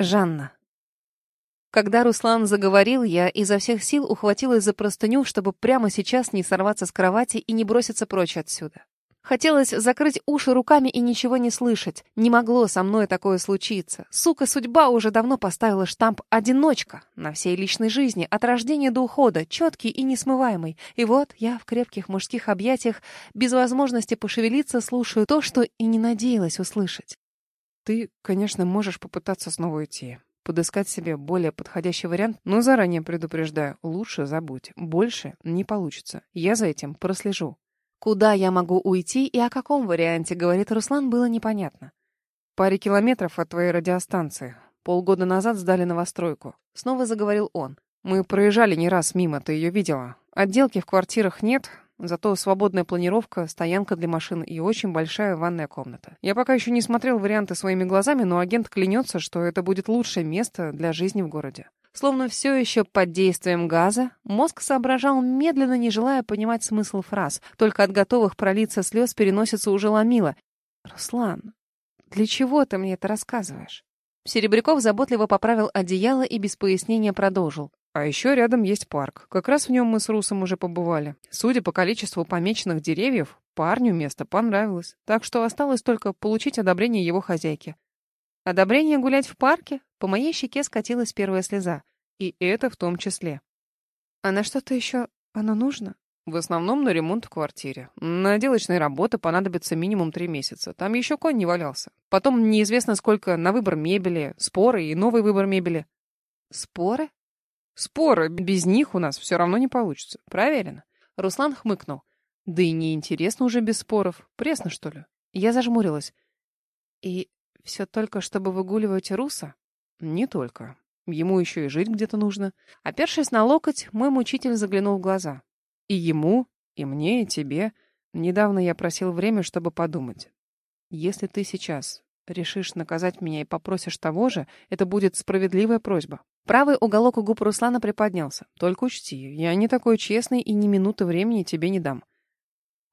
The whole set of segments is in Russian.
Жанна. Когда Руслан заговорил, я изо всех сил ухватилась за простыню, чтобы прямо сейчас не сорваться с кровати и не броситься прочь отсюда. Хотелось закрыть уши руками и ничего не слышать. Не могло со мной такое случиться. Сука, судьба уже давно поставила штамп «одиночка» на всей личной жизни, от рождения до ухода, четкий и несмываемый. И вот я в крепких мужских объятиях, без возможности пошевелиться, слушаю то, что и не надеялась услышать. Ты, конечно, можешь попытаться снова уйти. Подыскать себе более подходящий вариант, но заранее предупреждаю, лучше забудь. Больше не получится. Я за этим прослежу. Куда я могу уйти и о каком варианте, говорит Руслан, было непонятно. Паре километров от твоей радиостанции. Полгода назад сдали новостройку. Снова заговорил он. Мы проезжали не раз мимо, ты ее видела. Отделки в квартирах нет, Зато свободная планировка, стоянка для машин и очень большая ванная комната. Я пока еще не смотрел варианты своими глазами, но агент клянется, что это будет лучшее место для жизни в городе. Словно все еще под действием газа, мозг соображал медленно, не желая понимать смысл фраз. Только от готовых пролиться слез переносится уже ломило. «Руслан, для чего ты мне это рассказываешь?» Серебряков заботливо поправил одеяло и без пояснения продолжил. А еще рядом есть парк. Как раз в нем мы с Русом уже побывали. Судя по количеству помеченных деревьев, парню место понравилось. Так что осталось только получить одобрение его хозяйки. Одобрение гулять в парке? По моей щеке скатилась первая слеза. И это в том числе. А на что-то еще оно нужно? В основном на ремонт в квартире. На отделочные работы понадобится минимум три месяца. Там еще конь не валялся. Потом неизвестно сколько на выбор мебели, споры и новый выбор мебели. Споры? Споры, без них у нас все равно не получится. Проверено. Руслан хмыкнул. Да и неинтересно уже без споров. Пресно, что ли? Я зажмурилась. И все только, чтобы выгуливать Руса? Не только. Ему еще и жить где-то нужно. Опершись на локоть, мой мучитель заглянул в глаза. И ему, и мне, и тебе. Недавно я просил время, чтобы подумать. Если ты сейчас решишь наказать меня и попросишь того же, это будет справедливая просьба. Правый уголок у губ Руслана приподнялся. Только учти, я не такой честный и ни минуты времени тебе не дам.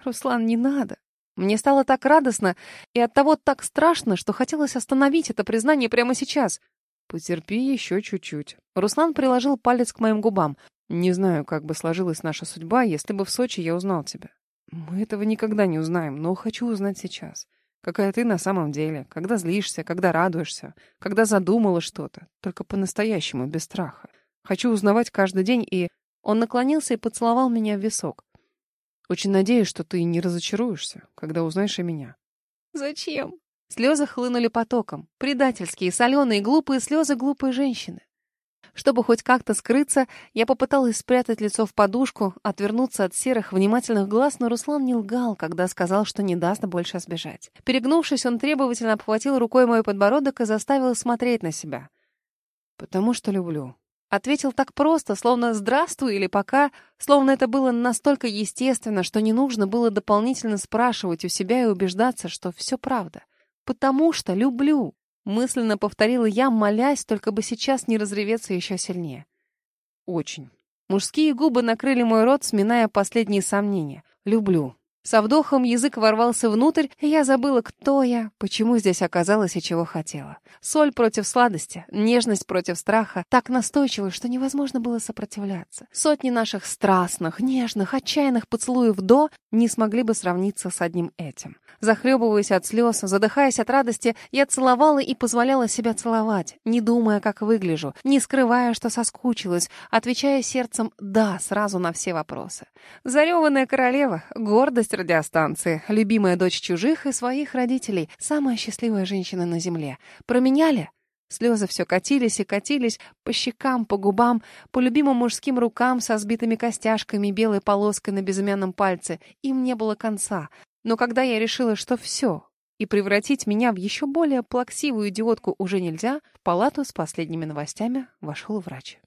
Руслан, не надо. Мне стало так радостно и оттого так страшно, что хотелось остановить это признание прямо сейчас. Потерпи еще чуть-чуть. Руслан приложил палец к моим губам. Не знаю, как бы сложилась наша судьба, если бы в Сочи я узнал тебя. Мы этого никогда не узнаем, но хочу узнать сейчас. Какая ты на самом деле, когда злишься, когда радуешься, когда задумала что-то, только по-настоящему, без страха. Хочу узнавать каждый день, и... Он наклонился и поцеловал меня в висок. Очень надеюсь, что ты не разочаруешься, когда узнаешь и меня. Зачем? Слезы хлынули потоком. Предательские, соленые, глупые слезы глупой женщины. Чтобы хоть как-то скрыться, я попыталась спрятать лицо в подушку, отвернуться от серых, внимательных глаз, но Руслан не лгал, когда сказал, что не даст больше сбежать. Перегнувшись, он требовательно обхватил рукой мой подбородок и заставил смотреть на себя. «Потому что люблю». Ответил так просто, словно «здравствуй» или «пока», словно это было настолько естественно, что не нужно было дополнительно спрашивать у себя и убеждаться, что все правда. «Потому что люблю». Мысленно повторила я, молясь, только бы сейчас не разреветься еще сильнее. Очень. Мужские губы накрыли мой рот, сминая последние сомнения. Люблю. Со вдохом язык ворвался внутрь, и я забыла, кто я, почему здесь оказалась и чего хотела. Соль против сладости, нежность против страха, так настойчиво, что невозможно было сопротивляться. Сотни наших страстных, нежных, отчаянных поцелуев до не смогли бы сравниться с одним этим. Захлебываясь от слез, задыхаясь от радости, я целовала и позволяла себя целовать, не думая, как выгляжу, не скрывая, что соскучилась, отвечая сердцем «да» сразу на все вопросы. Зареванная королева, гордость радиостанции, любимая дочь чужих и своих родителей, самая счастливая женщина на земле. Променяли? Слезы все катились и катились по щекам, по губам, по любимым мужским рукам со сбитыми костяшками, белой полоской на безымянном пальце. Им не было конца. Но когда я решила, что все, и превратить меня в еще более плаксивую идиотку уже нельзя, в палату с последними новостями вошел врач.